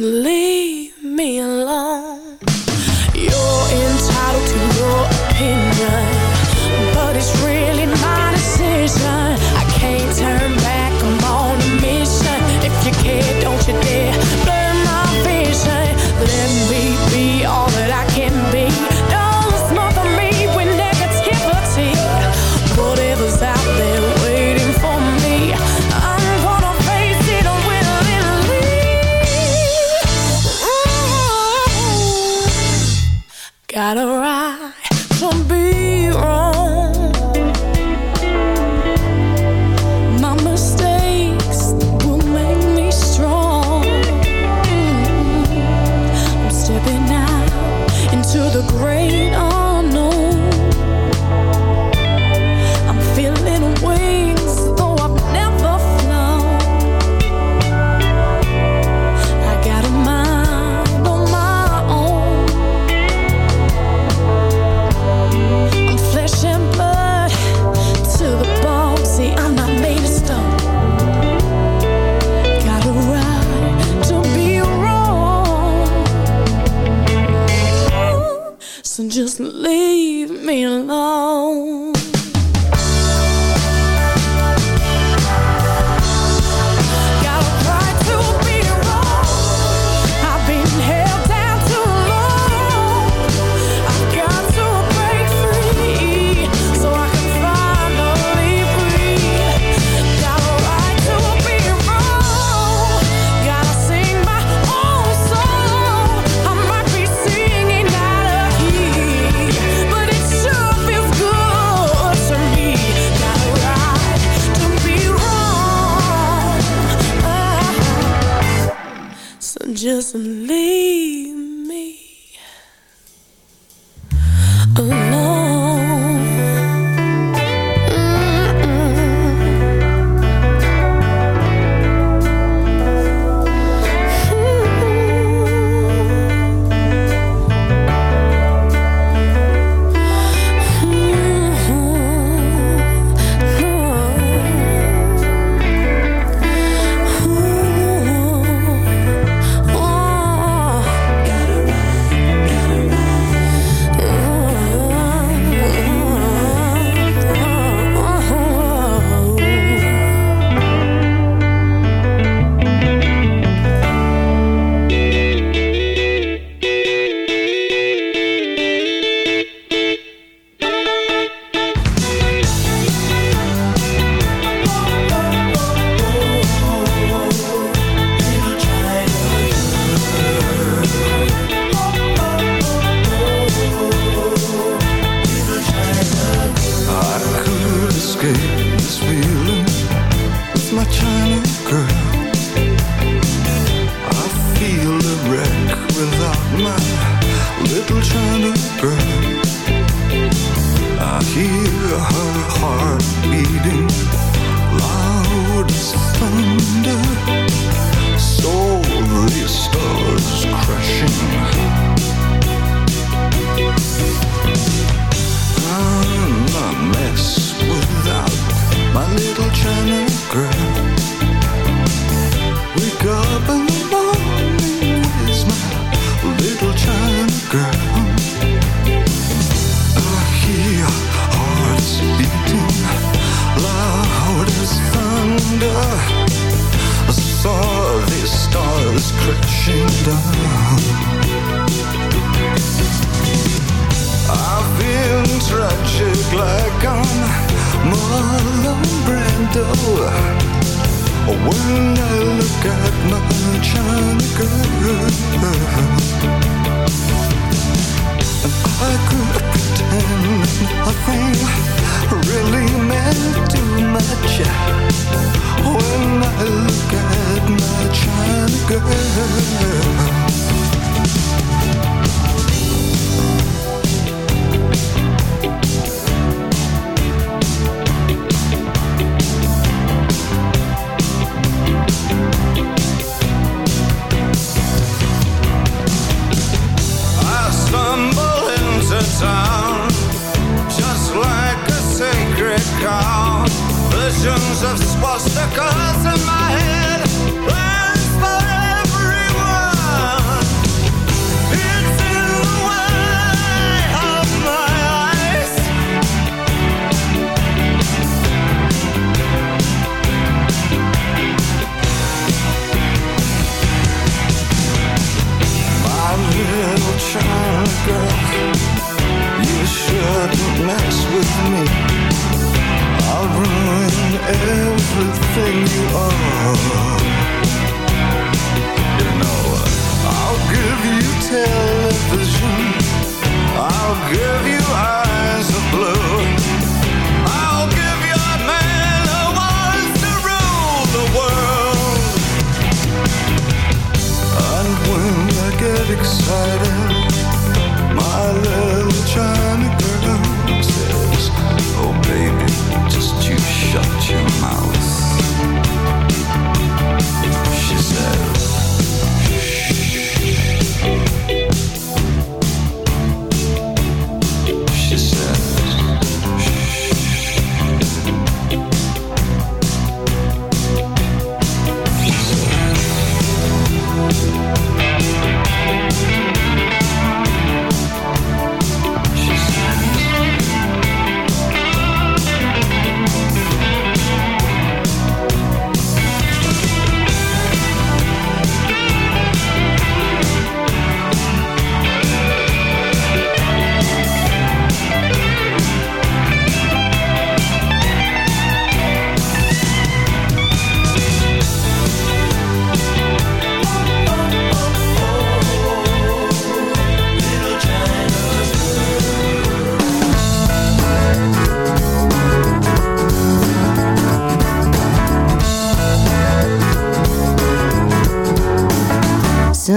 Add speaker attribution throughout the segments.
Speaker 1: Live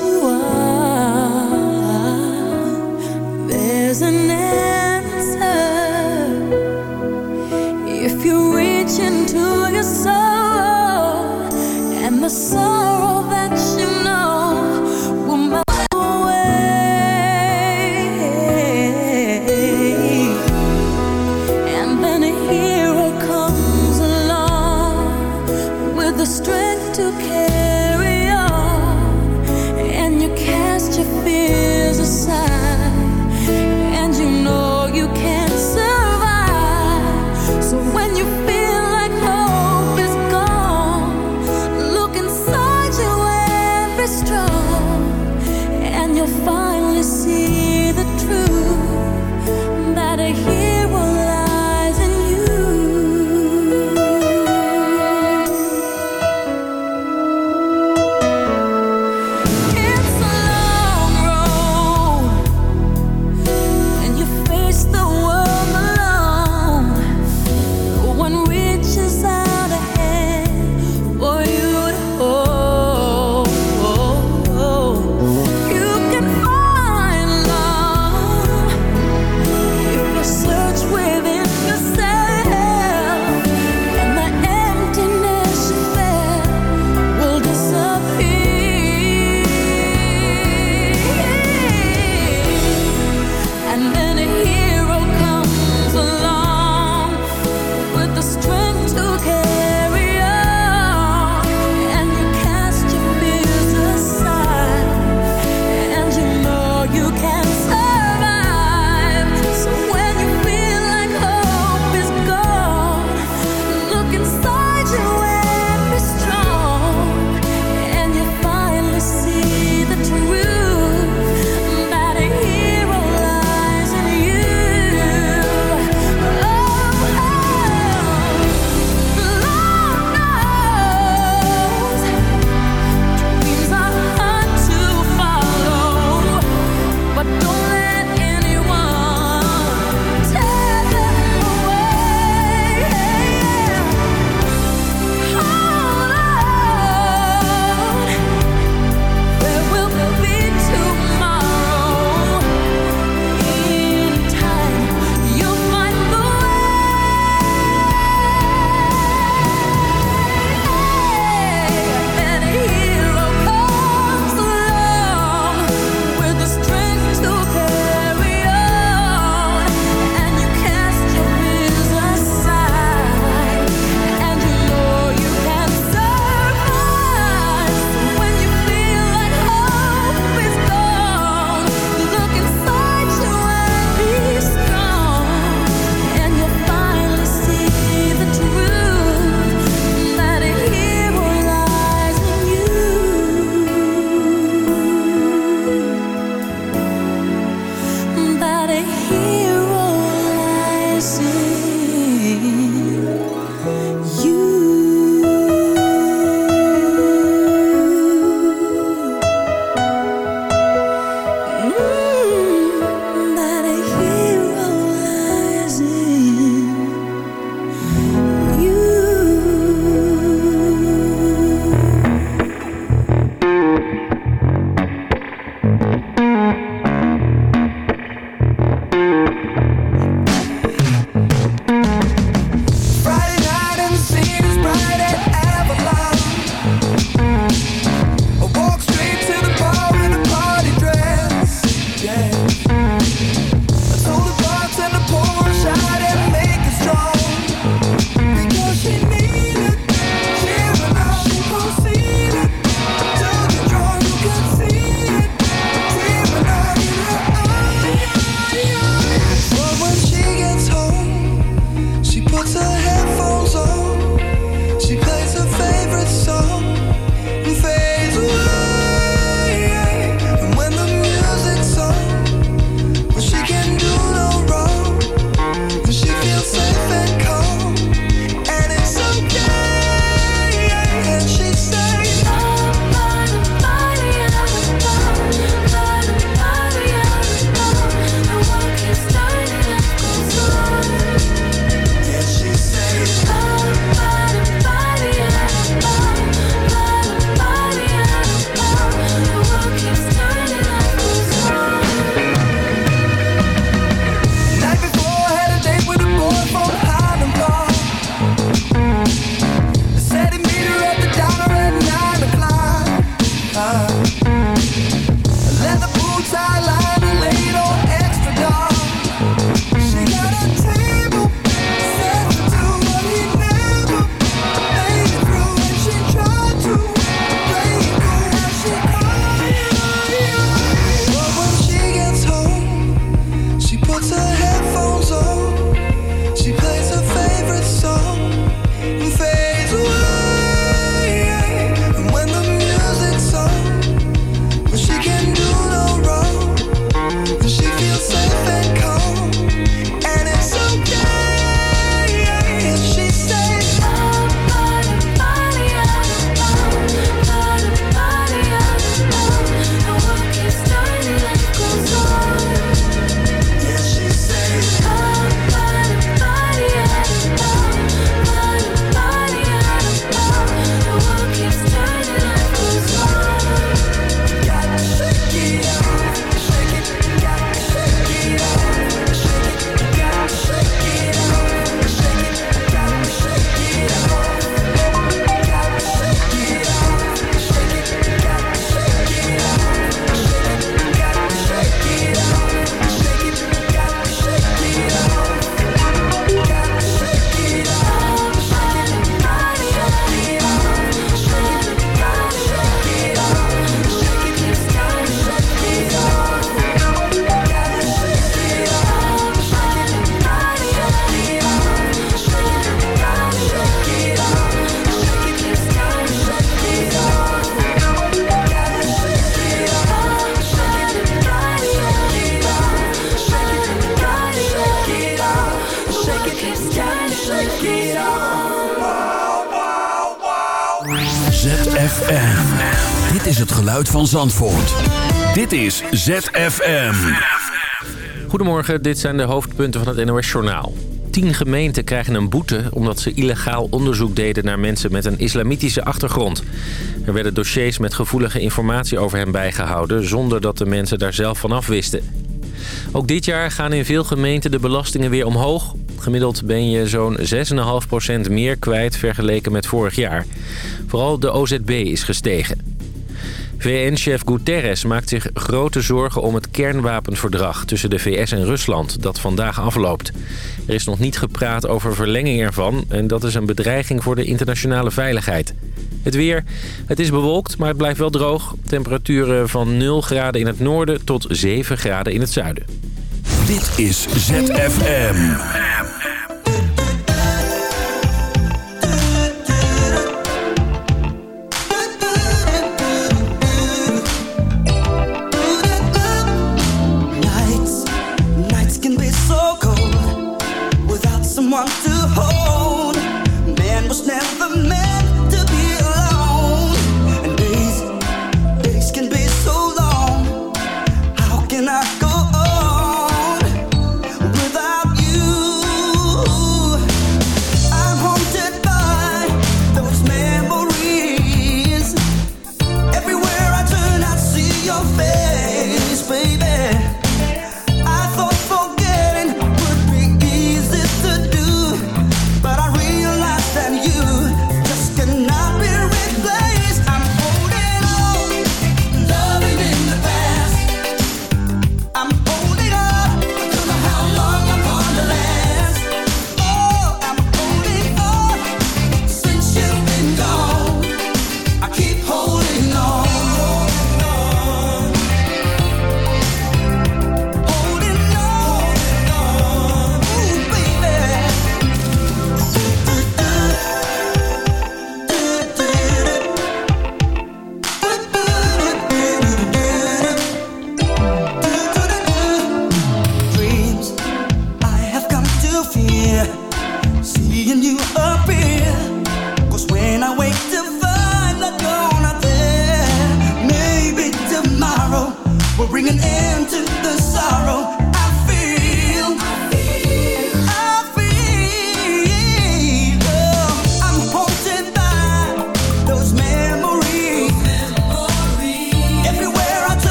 Speaker 2: you are,
Speaker 3: Zandvoort. Dit is ZFM.
Speaker 4: Goedemorgen, dit zijn de hoofdpunten van het NOS-journaal. Tien gemeenten krijgen een boete omdat ze illegaal onderzoek deden naar mensen met een islamitische achtergrond. Er werden dossiers met gevoelige informatie over hen bijgehouden zonder dat de mensen daar zelf van af wisten. Ook dit jaar gaan in veel gemeenten de belastingen weer omhoog. Gemiddeld ben je zo'n 6,5% meer kwijt vergeleken met vorig jaar. Vooral de OZB is gestegen. VN-chef Guterres maakt zich grote zorgen om het kernwapenverdrag tussen de VS en Rusland dat vandaag afloopt. Er is nog niet gepraat over verlenging ervan en dat is een bedreiging voor de internationale veiligheid. Het weer. Het is bewolkt, maar het blijft wel droog. Temperaturen van 0 graden in het noorden tot 7 graden in het zuiden.
Speaker 3: Dit is ZFM.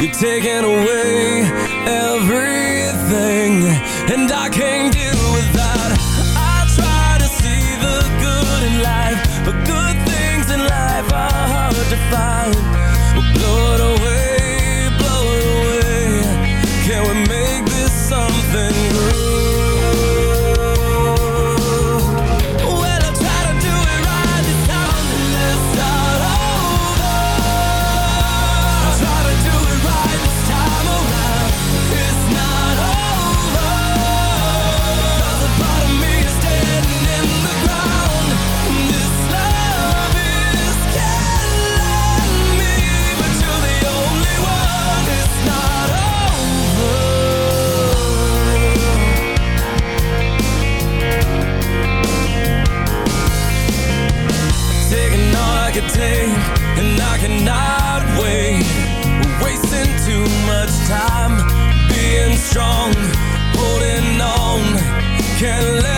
Speaker 5: You're
Speaker 6: taking away strong, holding on. Can't let